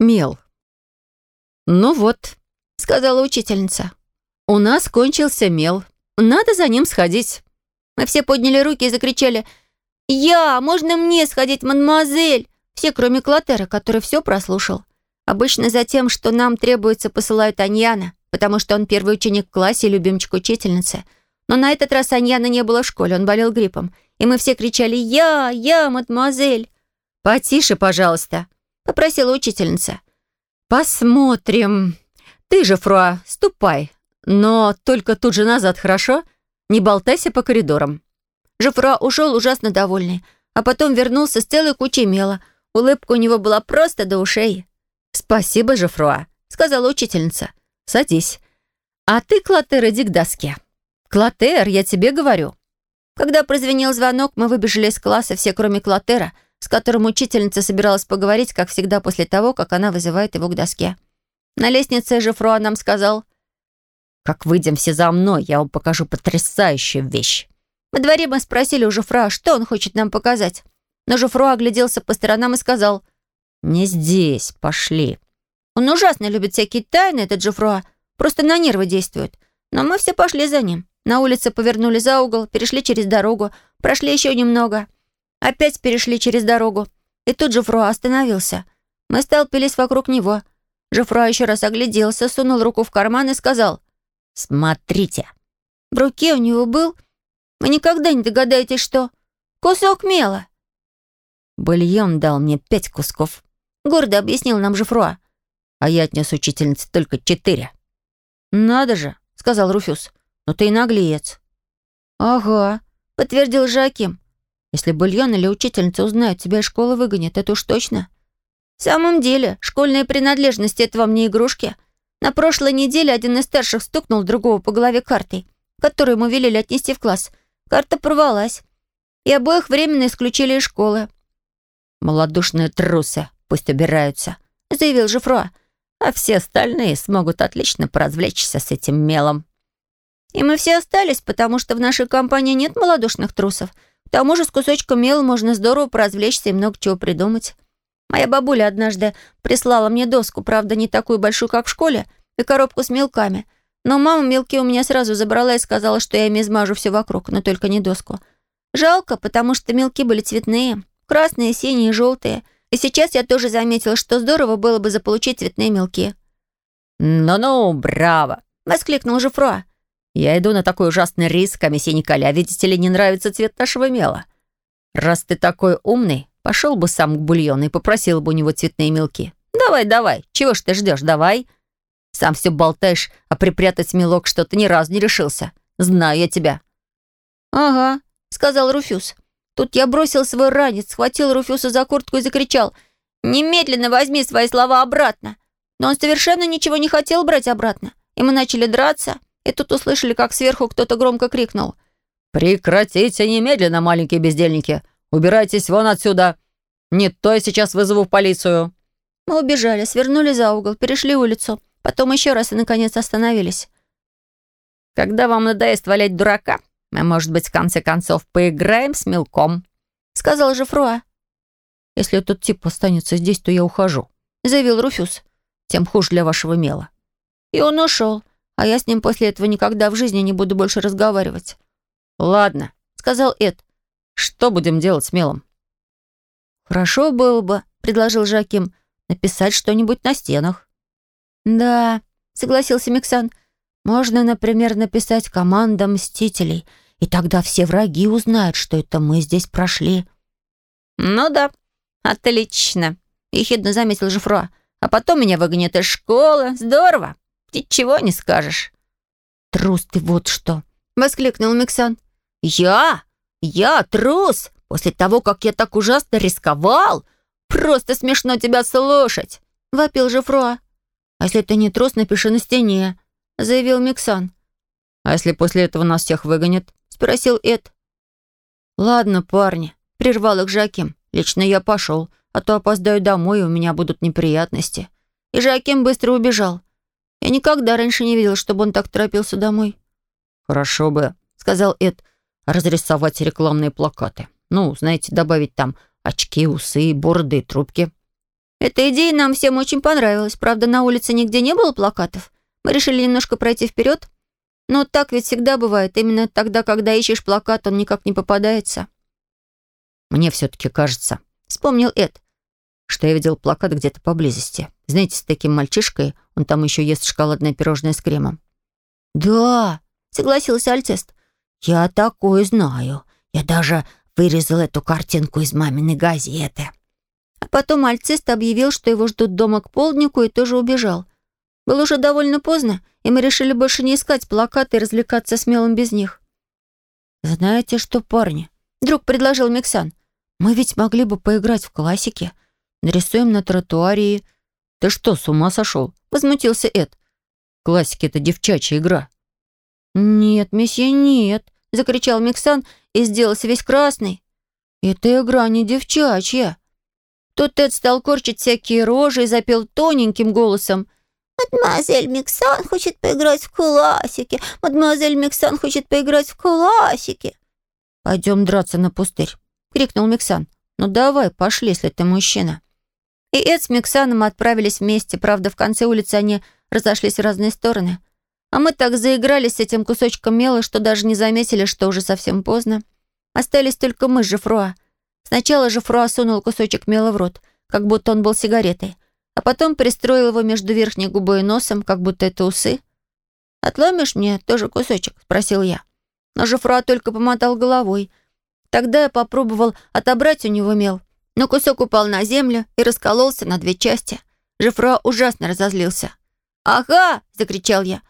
Мел. «Ну вот», — сказала учительница. «У нас кончился мел. Надо за ним сходить». Мы все подняли руки и закричали «Я! Можно мне сходить, мадемуазель?» Все, кроме Клотера, который все прослушал. Обычно за тем, что нам требуется, посылают Аньяна, потому что он первый ученик в классе и любимчик учительницы. Но на этот раз Аньяна не было в школе, он болел гриппом. И мы все кричали «Я! Я, мадемуазель!» «Потише, пожалуйста», — попросила учительница. «Посмотрим. Ты же, Фруа, ступай. Но только тут же назад, хорошо? Не болтайся по коридорам». Жифруа ушел ужасно довольный, а потом вернулся с целой кучей мела. Улыбка у него была просто до ушей. «Спасибо, Жифруа», — сказала учительница. «Садись. А ты, Клотер, иди к доске». «Клотер, я тебе говорю». Когда прозвенел звонок, мы выбежали из класса, все кроме Клотера — с которым учительница собиралась поговорить, как всегда, после того, как она вызывает его к доске. На лестнице же Фруа нам сказал, «Как выйдем все за мной, я вам покажу потрясающую вещь». На дворе мы спросили у Жуфра, что он хочет нам показать. Но Жуфруа огляделся по сторонам и сказал, «Не здесь, пошли». Он ужасно любит всякие тайны, этот Жуфруа, просто на нервы действует. Но мы все пошли за ним. На улице повернули за угол, перешли через дорогу, прошли еще немного — Опять перешли через дорогу. И тут Жуфруа остановился. Мы столпились вокруг него. Жуфруа еще раз огляделся, сунул руку в карман и сказал «Смотрите». В руке у него был... Вы никогда не догадаетесь, что... Кусок мела. Бульон дал мне пять кусков. Гордо объяснил нам Жуфруа. А я отнес учительнице только четыре. «Надо же», — сказал Руфюз. «Ну ты и наглеец». «Ага», — подтвердил Жаким. Если бульон или учительница узнают, тебя из школы выгонят, это уж точно. В самом деле, школьные принадлежности — это вам не игрушки. На прошлой неделе один из старших стукнул другого по голове картой, которую ему велели отнести в класс. Карта порвалась. И обоих временно исключили из школы. «Молодушные трусы, пусть убираются», — заявил Жифруа. «А все остальные смогут отлично поразвлечься с этим мелом». И мы все остались, потому что в нашей компании нет малодушных трусов — к тому же с кусочком мела можно здорово поразвлечься и много чего придумать. Моя бабуля однажды прислала мне доску, правда, не такую большую, как в школе, и коробку с мелками. Но мама мелки у меня сразу забрала и сказала, что я ими измажу все вокруг, но только не доску. Жалко, потому что мелки были цветные. Красные, синие, желтые. И сейчас я тоже заметила, что здорово было бы заполучить цветные мелки. «Ну-ну, браво!» — воскликнул Жифруа. Я иду на такой ужасный риск, а месье Николя, видите ли, не нравится цвет нашего мела. Раз ты такой умный, пошел бы сам к бульону и попросил бы у него цветные мелки. Давай, давай, чего ж ты ждешь, давай. Сам все болтаешь, а припрятать мелок что-то ни разу не решился. Знаю я тебя». «Ага», — сказал Руфюз. Тут я бросил свой ранец, схватил Руфюса за куртку и закричал. «Немедленно возьми свои слова обратно!» Но он совершенно ничего не хотел брать обратно. И мы начали драться. И тут услышали, как сверху кто-то громко крикнул. «Прекратите немедленно, маленькие бездельники! Убирайтесь вон отсюда! Не то я сейчас вызову полицию!» Мы убежали, свернули за угол, перешли улицу, потом еще раз и, наконец, остановились. «Когда вам надоест валять дурака, мы, может быть, в конце концов, поиграем с мелком», — сказал же Фруа. «Если этот тип останется здесь, то я ухожу», — заявил Руфюз. «Тем хуже для вашего мела». И он ушел, а я с ним после этого никогда в жизни не буду больше разговаривать». «Ладно», — сказал Эд. «Что будем делать с мелом?» «Хорошо было бы», — предложил Жаким, «написать что-нибудь на стенах». «Да», — согласился Миксан. «Можно, например, написать команда Мстителей, и тогда все враги узнают, что это мы здесь прошли». «Ну да, отлично», — ехидно заметил Жифруа. «А потом меня выгонят из школы. Здорово!» Ничего не скажешь». «Трус ты вот что!» — воскликнул Миксан. «Я? Я трус? После того, как я так ужасно рисковал? Просто смешно тебя слушать!» — вопил же Фруа. «А если ты не трус, напиши на стене», — заявил Миксан. «А если после этого нас всех выгонят?» — спросил Эд. «Ладно, парни», — прервал их Жаким. «Лично я пошел, а то опоздаю домой, и у меня будут неприятности». И Жаким быстро убежал. Я никогда раньше не видел, чтобы он так торопился домой. «Хорошо бы», — сказал Эд, — «разрисовать рекламные плакаты. Ну, знаете, добавить там очки, усы, бороды и трубки». Эта идея нам всем очень понравилась. Правда, на улице нигде не было плакатов. Мы решили немножко пройти вперед. Но так ведь всегда бывает. Именно тогда, когда ищешь плакат, он никак не попадается. «Мне все-таки кажется», — вспомнил Эд, что я видел плакат где-то поблизости. Знаете, с таким мальчишкой, он там еще ест шоколадное пирожное с кремом. «Да», — согласился Альцест. «Я такое знаю. Я даже вырезал эту картинку из маминой газеты». А потом Альцест объявил, что его ждут дома к полднику, и тоже убежал. Было уже довольно поздно, и мы решили больше не искать плакаты и развлекаться смелым без них. «Знаете что, парни?» — вдруг предложил Миксан. «Мы ведь могли бы поиграть в классики. Нарисуем на тротуаре и...» «Ты что, с ума сошел?» — возмутился Эд. «Классики — это девчачья игра». «Нет, месье, нет!» — закричал Миксан и сделался весь красный. «Это игра не девчачья!» Тут Тед стал корчить всякие рожи и запел тоненьким голосом. «Мадемуазель Миксан хочет поиграть в классики! Мадемуазель Миксан хочет поиграть в классики!» «Пойдем драться на пустырь!» — крикнул Миксан. «Ну давай, пошли, если ты мужчина!» И Эд с Миксаном отправились вместе. Правда, в конце улицы они разошлись в разные стороны. А мы так заигрались с этим кусочком мела, что даже не заметили, что уже совсем поздно. Остались только мы с Жифруа. Сначала Жифруа сунул кусочек мела в рот, как будто он был сигаретой, а потом пристроил его между верхней губой и носом, как будто это усы. «Отломишь мне тоже кусочек?» — спросил я. Но Жифруа только помотал головой. Тогда я попробовал отобрать у него мел, но кусок упал на землю и раскололся на две части. Жифруа ужасно разозлился. «Ага!» — закричал я.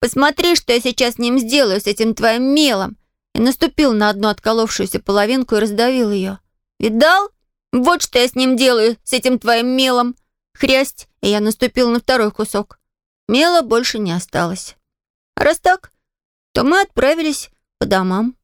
«Посмотри, что я сейчас с ним сделаю, с этим твоим мелом!» И наступил на одну отколовшуюся половинку и раздавил ее. «Видал? Вот что я с ним делаю, с этим твоим мелом!» Хрясть, и я наступил на второй кусок. Мела больше не осталось. А раз так, то мы отправились по домам.